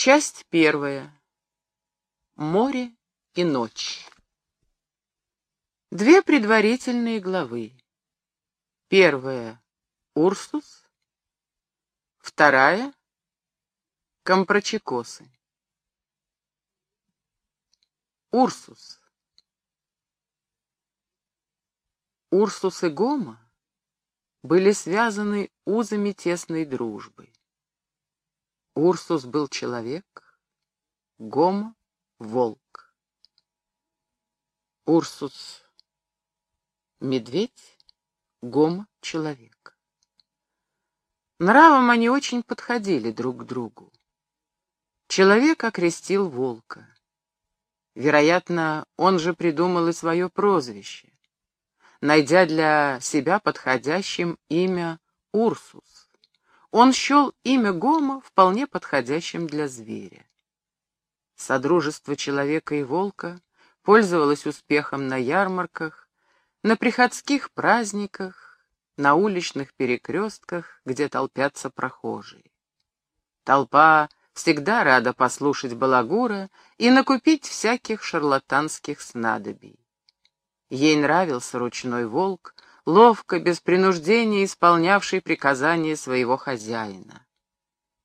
Часть первая. Море и ночь. Две предварительные главы. Первая — Урсус. Вторая — Компрочекосы. Урсус. Урсус и Гома были связаны узами тесной дружбы. Урсус был человек, Гома — волк. Урсус — медведь, Гома — человек. Нравом они очень подходили друг к другу. Человек окрестил волка. Вероятно, он же придумал и свое прозвище, найдя для себя подходящим имя Урсус он счел имя Гома вполне подходящим для зверя. Содружество человека и волка пользовалось успехом на ярмарках, на приходских праздниках, на уличных перекрестках, где толпятся прохожие. Толпа всегда рада послушать балагура и накупить всяких шарлатанских снадобий. Ей нравился ручной волк, ловко, без принуждения исполнявший приказания своего хозяина.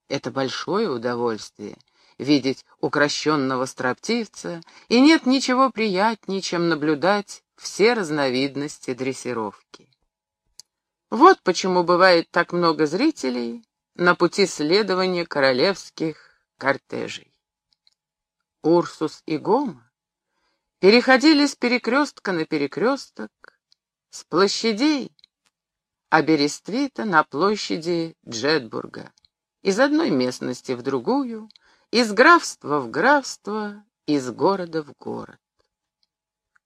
Это большое удовольствие — видеть укращенного строптивца, и нет ничего приятнее, чем наблюдать все разновидности дрессировки. Вот почему бывает так много зрителей на пути следования королевских кортежей. Урсус и Гома переходили с перекрестка на перекресток, с площадей Аберествита на площади Джетбурга, из одной местности в другую, из графства в графство, из города в город.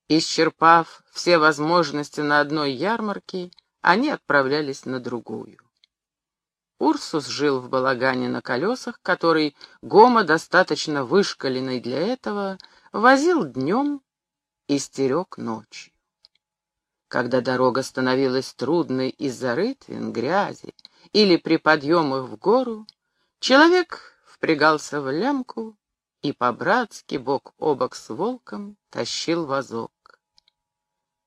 Исчерпав все возможности на одной ярмарке, они отправлялись на другую. Урсус жил в балагане на колесах, который Гома, достаточно вышкаленный для этого, возил днем и стерег ночью. Когда дорога становилась трудной из-за рытвин, грязи или при подъемах в гору, человек впрягался в лямку и по-братски бок о бок с волком тащил вазок.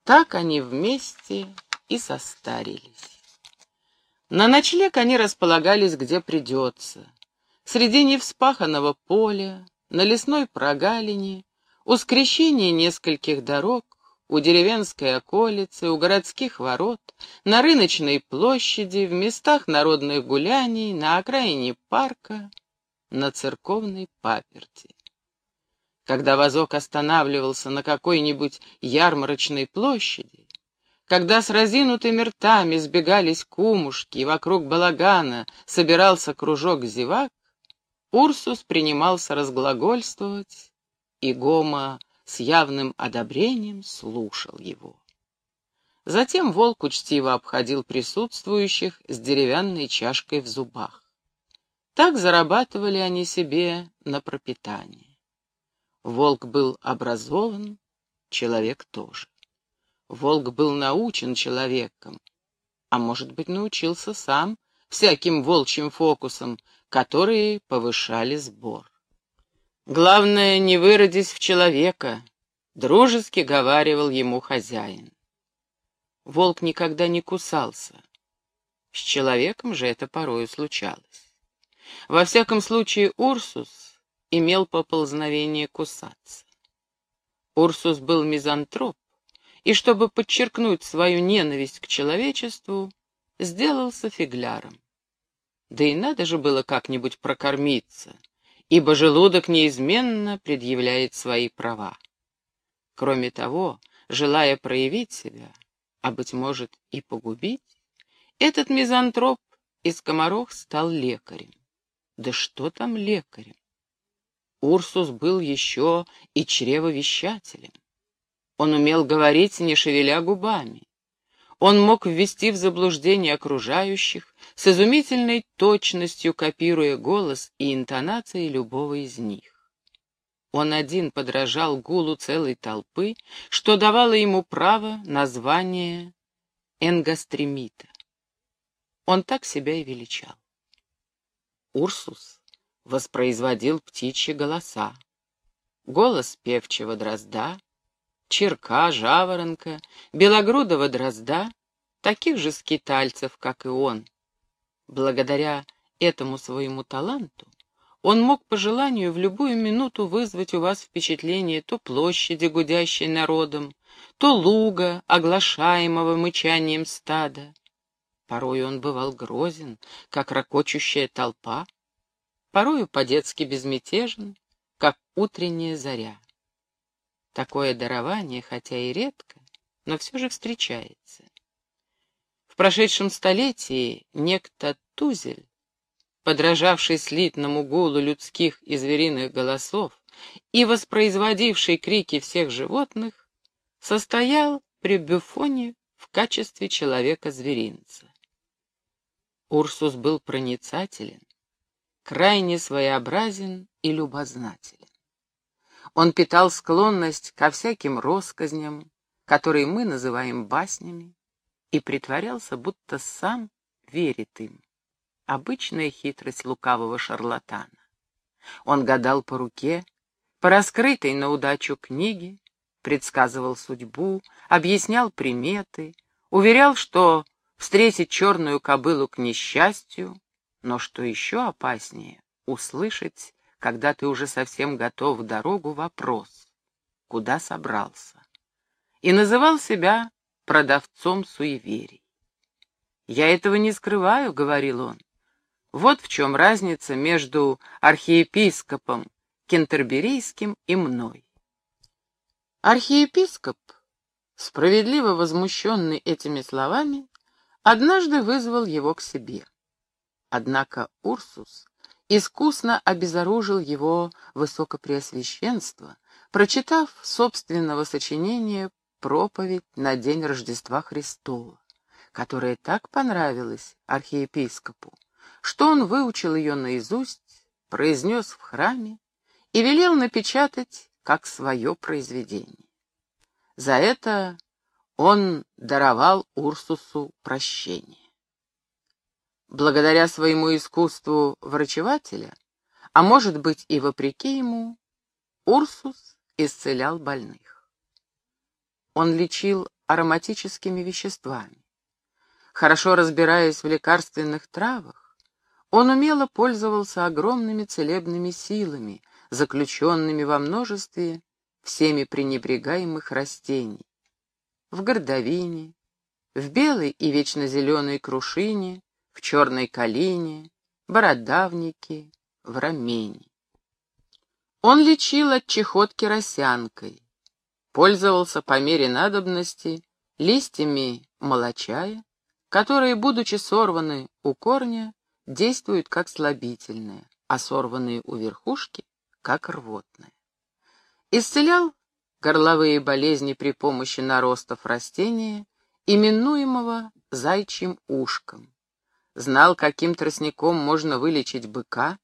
Так они вместе и состарились. На ночлег они располагались где придется. Среди невспаханного поля, на лесной прогалине, у скрещения нескольких дорог, у деревенской околицы, у городских ворот, на рыночной площади, в местах народных гуляний, на окраине парка, на церковной паперти. Когда вазок останавливался на какой-нибудь ярмарочной площади, когда с разинутыми ртами сбегались кумушки, и вокруг балагана собирался кружок зевак, Урсус принимался разглагольствовать, и Гома с явным одобрением слушал его. Затем волк учтиво обходил присутствующих с деревянной чашкой в зубах. Так зарабатывали они себе на пропитание. Волк был образован, человек тоже. Волк был научен человеком, а может быть научился сам всяким волчьим фокусам, которые повышали сбор. Главное, не выродись в человека, — дружески говаривал ему хозяин. Волк никогда не кусался. С человеком же это порою случалось. Во всяком случае, Урсус имел поползновение кусаться. Урсус был мизантроп, и чтобы подчеркнуть свою ненависть к человечеству, сделался фигляром. Да и надо же было как-нибудь прокормиться — ибо желудок неизменно предъявляет свои права. Кроме того, желая проявить себя, а, быть может, и погубить, этот мизантроп из комаров стал лекарем. Да что там лекарем? Урсус был еще и чревовещателем. Он умел говорить, не шевеля губами. Он мог ввести в заблуждение окружающих, с изумительной точностью копируя голос и интонации любого из них. Он один подражал гулу целой толпы, что давало ему право на звание энгастремита. Он так себя и величал. Урсус — воспроизводил птичьи голоса. Голос певчего дрозда, черка, жаворонка, белогрудого дрозда, таких же скитальцев, как и он. Благодаря этому своему таланту он мог по желанию в любую минуту вызвать у вас впечатление то площади, гудящей народом, то луга, оглашаемого мычанием стада. Порою он бывал грозен, как ракочущая толпа, порою по-детски безмятежен, как утренняя заря. Такое дарование, хотя и редко, но все же встречается. В прошедшем столетии некто Тузель подражавший слитному гулу людских и звериных голосов и воспроизводивший крики всех животных, состоял при Бюфоне в качестве человека-зверинца. Урсус был проницателен, крайне своеобразен и любознателен. Он питал склонность ко всяким россказням, которые мы называем баснями, и притворялся, будто сам верит им. Обычная хитрость лукавого шарлатана. Он гадал по руке, по раскрытой на удачу книге, предсказывал судьбу, объяснял приметы, уверял, что встретить черную кобылу к несчастью, но что еще опаснее — услышать, когда ты уже совсем готов в дорогу, вопрос — куда собрался? И называл себя продавцом суеверий. «Я этого не скрываю», — говорил он. Вот в чем разница между архиепископом Кентерберийским и мной. Архиепископ, справедливо возмущенный этими словами, однажды вызвал его к себе. Однако Урсус искусно обезоружил его высокопреосвященство, прочитав собственного сочинения проповедь на день Рождества Христова, которая так понравилась архиепископу, что он выучил ее наизусть, произнес в храме и велел напечатать как свое произведение. За это он даровал Урсусу прощение. Благодаря своему искусству врачевателя, а может быть и вопреки ему, Урсус исцелял больных. Он лечил ароматическими веществами. Хорошо разбираясь в лекарственных травах, он умело пользовался огромными целебными силами, заключенными во множестве всеми пренебрегаемых растений. В гордовине, в белой и вечно зеленой крушине, в черной калине, бородавнике, в рамене. Он лечил от чехотки росянкой, пользовался по мере надобности листьями молочая, которые, будучи сорваны у корня, действуют как слабительные, а сорванные у верхушки — как рвотные. Исцелял горловые болезни при помощи наростов растения, именуемого зайчьим ушком. Знал, каким тростником можно вылечить быка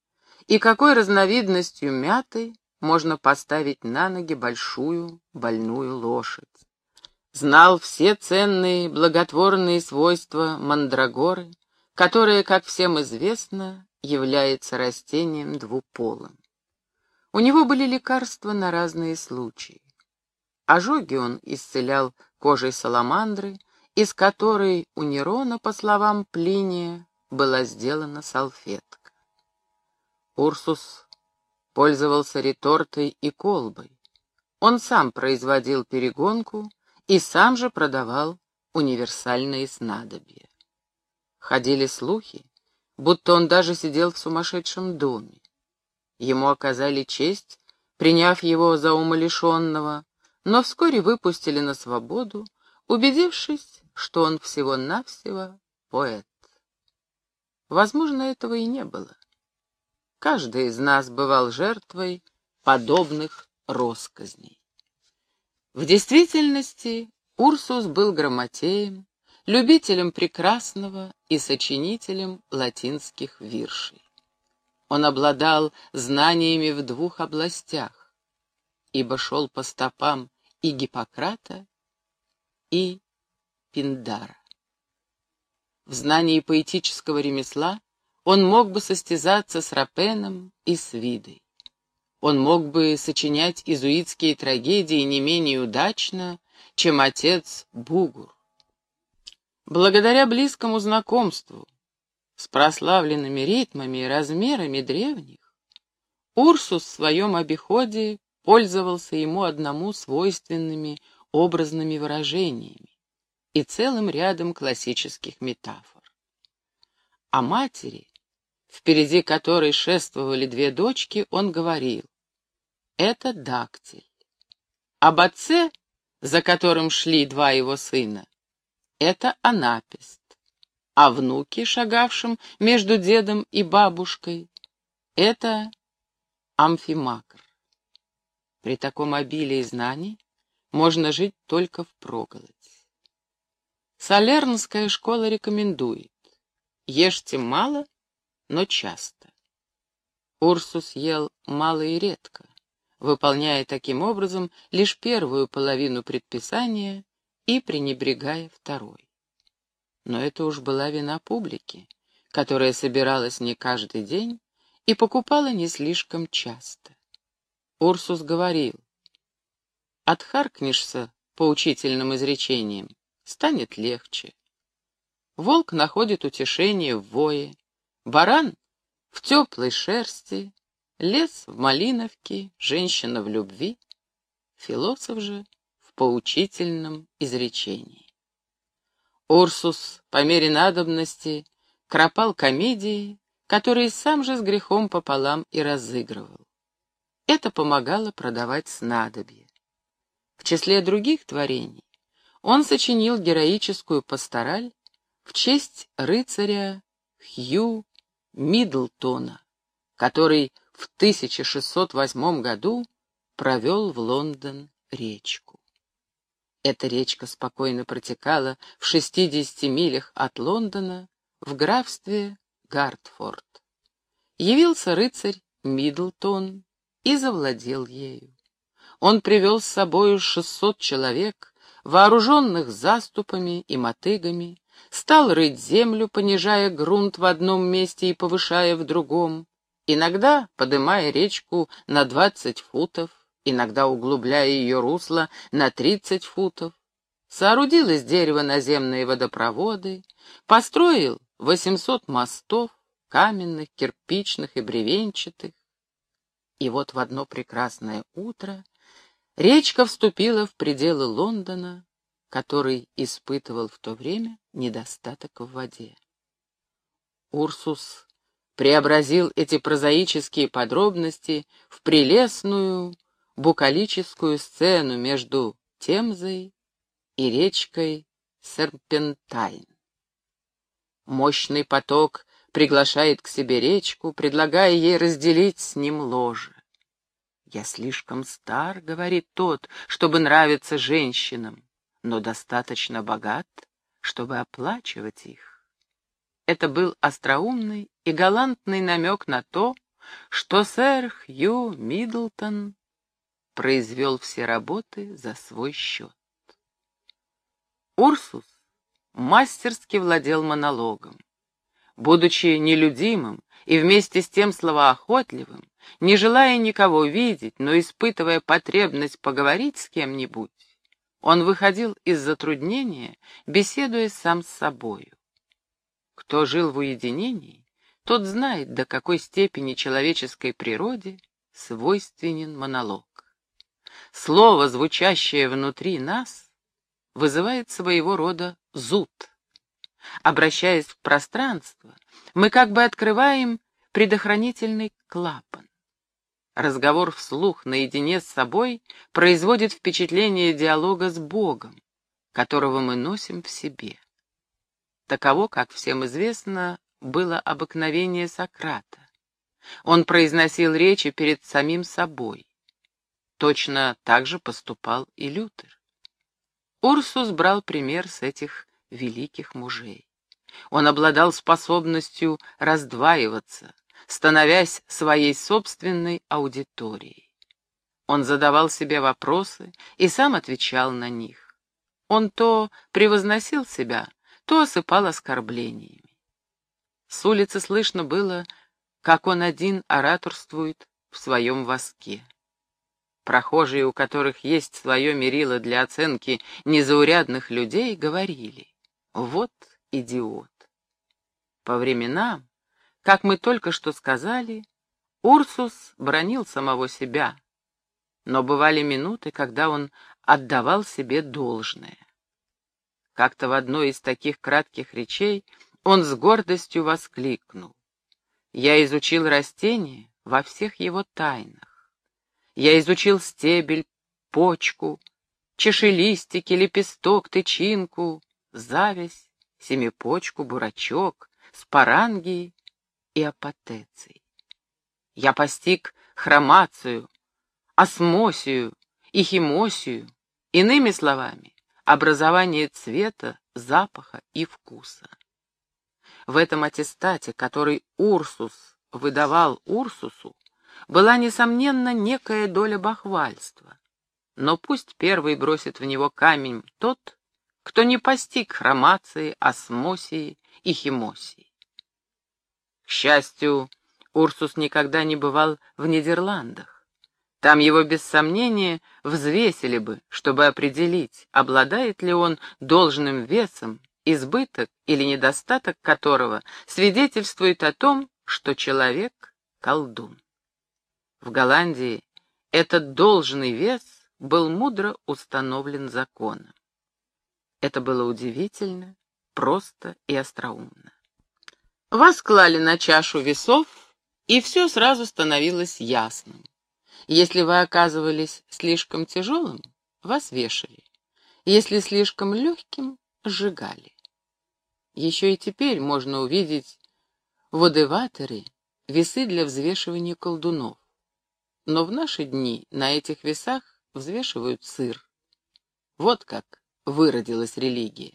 и какой разновидностью мяты можно поставить на ноги большую больную лошадь. Знал все ценные благотворные свойства мандрагоры, которое, как всем известно, является растением двуполым. У него были лекарства на разные случаи. Ожоги он исцелял кожей саламандры, из которой у Нерона, по словам Плиния, была сделана салфетка. Урсус пользовался ретортой и колбой. Он сам производил перегонку и сам же продавал универсальные снадобья. Ходили слухи, будто он даже сидел в сумасшедшем доме. Ему оказали честь, приняв его за умалишенного, но вскоре выпустили на свободу, убедившись, что он всего-навсего поэт. Возможно, этого и не было. Каждый из нас бывал жертвой подобных росказней. В действительности Урсус был грамотеем, любителем прекрасного и сочинителем латинских виршей. Он обладал знаниями в двух областях, ибо шел по стопам и Гиппократа, и Пиндара. В знании поэтического ремесла он мог бы состязаться с Рапеном и с Видой. Он мог бы сочинять изуитские трагедии не менее удачно, чем отец Бугур. Благодаря близкому знакомству с прославленными ритмами и размерами древних, Урсус в своем обиходе пользовался ему одному свойственными образными выражениями и целым рядом классических метафор. О матери, впереди которой шествовали две дочки, он говорил «Это дактиль». Об отце, за которым шли два его сына, это анапист, а внуки, шагавшим между дедом и бабушкой, это амфимакр. При таком обилии знаний можно жить только в проголодь. Солернская школа рекомендует. Ешьте мало, но часто. Урсус ел мало и редко, выполняя таким образом лишь первую половину предписания и пренебрегая второй. Но это уж была вина публики, которая собиралась не каждый день и покупала не слишком часто. Урсус говорил, «Отхаркнешься поучительным изречением, станет легче. Волк находит утешение в вое, баран — в теплой шерсти, лес в малиновке, женщина в любви, философ же в поучительном изречении. Урсус по мере надобности кропал комедии, которые сам же с грехом пополам и разыгрывал. Это помогало продавать снадобье. В числе других творений он сочинил героическую пастораль в честь рыцаря Хью Мидлтона, который в 1608 году провел в Лондон речку. Эта речка спокойно протекала в 60 милях от Лондона в графстве Гартфорд. Явился рыцарь Мидлтон и завладел ею. Он привел с собою шестьсот человек, вооруженных заступами и мотыгами, стал рыть землю, понижая грунт в одном месте и повышая в другом, иногда подымая речку на двадцать футов, иногда углубляя ее русло на тридцать футов, соорудил из дерева наземные водопроводы, построил восемьсот мостов, каменных, кирпичных и бревенчатых, и вот в одно прекрасное утро речка вступила в пределы Лондона, который испытывал в то время недостаток в воде. Урсус преобразил эти прозаические подробности в прелестную букалическую сцену между Темзой и речкой Серпентайн. Мощный поток приглашает к себе речку, предлагая ей разделить с ним ложе. «Я слишком стар», — говорит тот, — «чтобы нравиться женщинам, но достаточно богат, чтобы оплачивать их». Это был остроумный и галантный намек на то, что сэр Хью Миддлтон произвел все работы за свой счет. Урсус мастерски владел монологом будучи нелюдимым и вместе с тем словоохотливым, не желая никого видеть, но испытывая потребность поговорить с кем-нибудь, он выходил из затруднения, беседуя сам с собою. Кто жил в уединении, тот знает, до какой степени человеческой природе свойственен монолог. Слово, звучащее внутри нас, вызывает своего рода зуд — Обращаясь в пространство, мы как бы открываем предохранительный клапан. Разговор вслух наедине с собой производит впечатление диалога с Богом, которого мы носим в себе. Таково, как всем известно, было обыкновение Сократа. Он произносил речи перед самим собой. Точно так же поступал и Лютер. Урсус брал пример с этих великих мужей. Он обладал способностью раздваиваться, становясь своей собственной аудиторией. Он задавал себе вопросы и сам отвечал на них. Он то превозносил себя, то осыпал оскорблениями. С улицы слышно было, как он один ораторствует в своем воске. Прохожие, у которых есть свое мерило для оценки незаурядных людей, говорили «Вот идиот». По временам, как мы только что сказали, Урсус бронил самого себя, но бывали минуты, когда он отдавал себе должное. Как-то в одной из таких кратких речей он с гордостью воскликнул. «Я изучил растение во всех его тайнах. Я изучил стебель, почку, чешелистики, лепесток, тычинку, зависть, семипочку, бурачок, спорангии и апотеций. Я постиг хромацию, осмосию и химосию, иными словами, образование цвета, запаха и вкуса. В этом аттестате, который Урсус выдавал Урсусу, была, несомненно, некая доля бахвальства. Но пусть первый бросит в него камень тот, кто не постиг хромации, осмосии и химосии. К счастью, Урсус никогда не бывал в Нидерландах. Там его, без сомнения, взвесили бы, чтобы определить, обладает ли он должным весом, избыток или недостаток которого свидетельствует о том, что человек — колдун. В Голландии этот должный вес был мудро установлен законом. Это было удивительно, просто и остроумно. Вас клали на чашу весов, и все сразу становилось ясным. Если вы оказывались слишком тяжелым, вас вешали. Если слишком легким, сжигали. Еще и теперь можно увидеть в Одеваторе весы для взвешивания колдунов. Но в наши дни на этих весах взвешивают сыр. Вот как выродилась религия.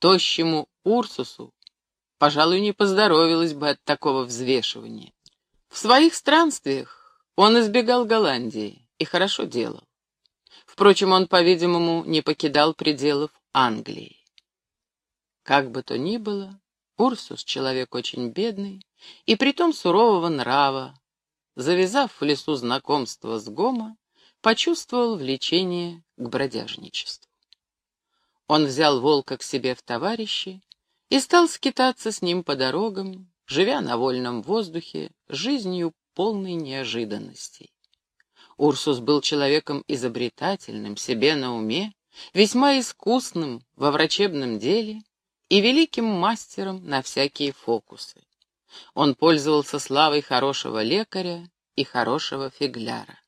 Тощему Урсусу пожалуй, не поздоровилось бы от такого взвешивания. В своих странствиях он избегал Голландии и хорошо делал. Впрочем, он, по-видимому, не покидал пределов Англии. Как бы то ни было, Урсус — человек очень бедный и притом сурового нрава. Завязав в лесу знакомство с Гома, почувствовал влечение к бродяжничеству. Он взял волка к себе в товарищи и стал скитаться с ним по дорогам, живя на вольном воздухе, жизнью полной неожиданностей. Урсус был человеком изобретательным, себе на уме, весьма искусным во врачебном деле и великим мастером на всякие фокусы. Он пользовался славой хорошего лекаря и хорошего фигляра.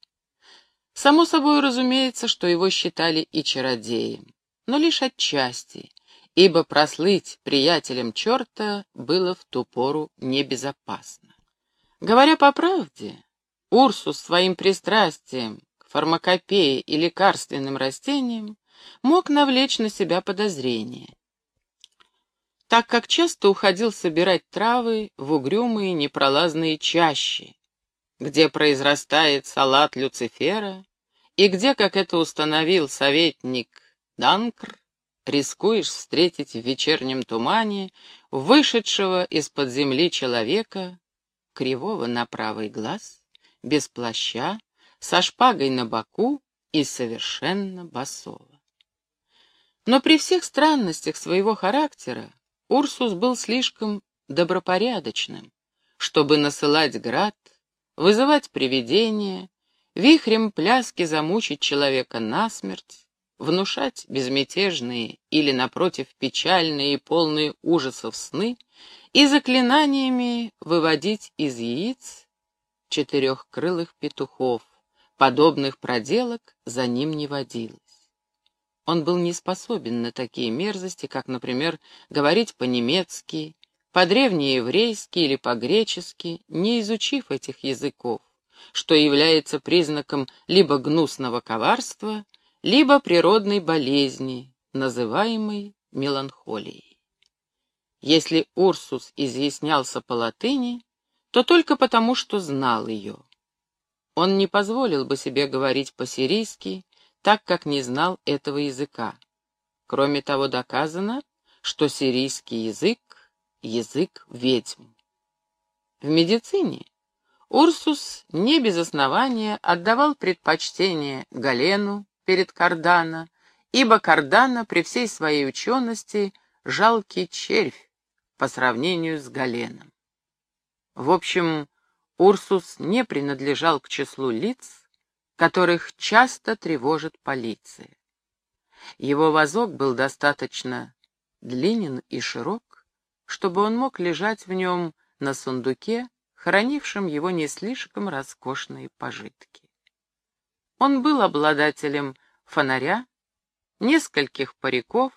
Само собой разумеется, что его считали и чародеем, но лишь отчасти, ибо прослыть приятелем черта было в ту пору небезопасно. Говоря по правде, Урсус своим пристрастием к фармакопее и лекарственным растениям мог навлечь на себя подозрения, так как часто уходил собирать травы в угрюмые непролазные чащи, где произрастает салат Люцифера, и где, как это установил советник Данкр, рискуешь встретить в вечернем тумане вышедшего из-под земли человека, кривого на правый глаз, без плаща, со шпагой на боку и совершенно босого. Но при всех странностях своего характера Урсус был слишком добропорядочным, чтобы насылать град, вызывать привидения, вихрем пляски замучить человека насмерть, внушать безмятежные или, напротив, печальные и полные ужасов сны и заклинаниями выводить из яиц четырехкрылых петухов, подобных проделок за ним не водилось. Он был не способен на такие мерзости, как, например, говорить по-немецки, по-древнееврейски или по-гречески, не изучив этих языков, что является признаком либо гнусного коварства, либо природной болезни, называемой меланхолией. Если Урсус изъяснялся по латыни, то только потому, что знал ее. Он не позволил бы себе говорить по-сирийски, так как не знал этого языка. Кроме того, доказано, что сирийский язык язык ведьм. В медицине Урсус не без основания отдавал предпочтение Галену перед Кардана, ибо Кардана при всей своей учености жалкий червь по сравнению с Галеном. В общем, Урсус не принадлежал к числу лиц, которых часто тревожит полиция. Его вазок был достаточно длинен и широк, чтобы он мог лежать в нем на сундуке, хранившем его не слишком роскошные пожитки. Он был обладателем фонаря, нескольких париков,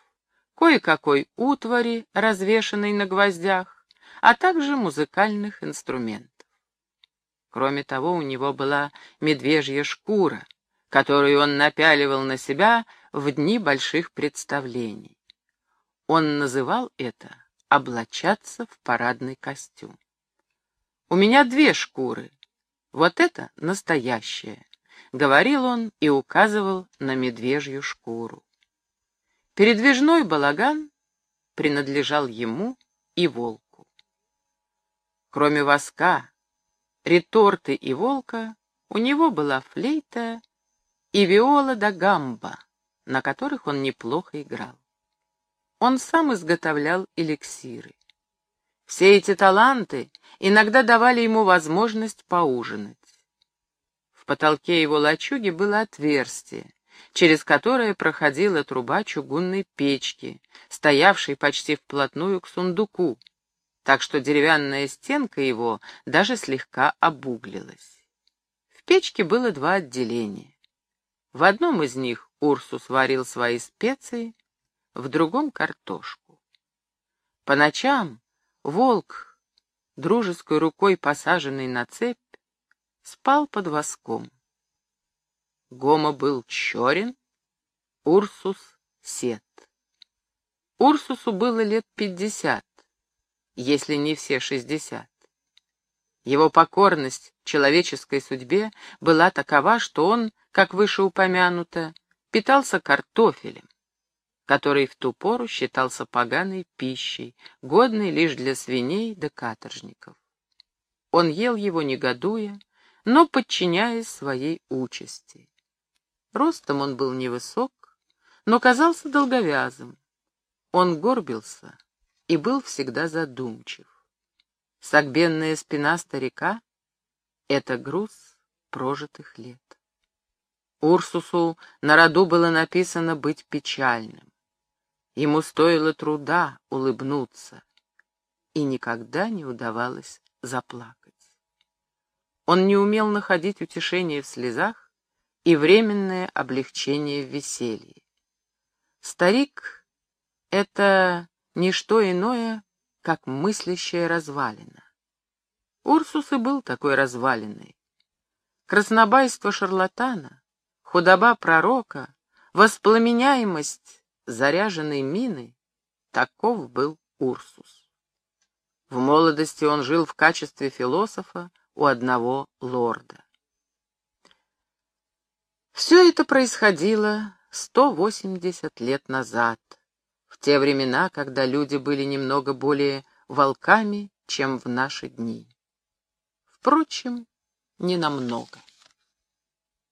кое-какой утвари, развешанной на гвоздях, а также музыкальных инструментов. Кроме того, у него была медвежья шкура, которую он напяливал на себя в дни больших представлений. Он называл это «облачаться в парадный костюм». «У меня две шкуры. Вот это настоящая», — говорил он и указывал на медвежью шкуру. Передвижной балаган принадлежал ему и волку. Кроме воска, реторты и волка, у него была флейта и виола да гамба, на которых он неплохо играл. Он сам изготовлял эликсиры. Все эти таланты иногда давали ему возможность поужинать. Потолке его лачуги было отверстие, через которое проходила труба чугунной печки, стоявшей почти вплотную к сундуку, так что деревянная стенка его даже слегка обуглилась. В печке было два отделения. В одном из них Урсус варил свои специи, в другом — картошку. По ночам волк, дружеской рукой посаженный на цепь, спал под воском. Гома был черен, Урсус — сет. Урсусу было лет пятьдесят, если не все шестьдесят. Его покорность человеческой судьбе была такова, что он, как выше упомянуто, питался картофелем, который в ту пору считался поганой пищей, годной лишь для свиней да каторжников. Он ел его негодуя, но подчиняясь своей участи. Ростом он был невысок, но казался долговязым. Он горбился, и был всегда задумчив. Согбенная спина старика — это груз прожитых лет. Урсусу на роду было написано быть печальным. Ему стоило труда улыбнуться, и никогда не удавалось заплакать. Он не умел находить утешение в слезах и временное облегчение в веселье. Старик — это не что иное, как мыслящая развалина. Урсус и был такой развалиной. Краснобайство шарлатана, худоба пророка, воспламеняемость заряженной мины — таков был Урсус. В молодости он жил в качестве философа у одного лорда. Все это происходило 180 лет назад, в те времена, когда люди были немного более волками, чем в наши дни. Впрочем, не намного.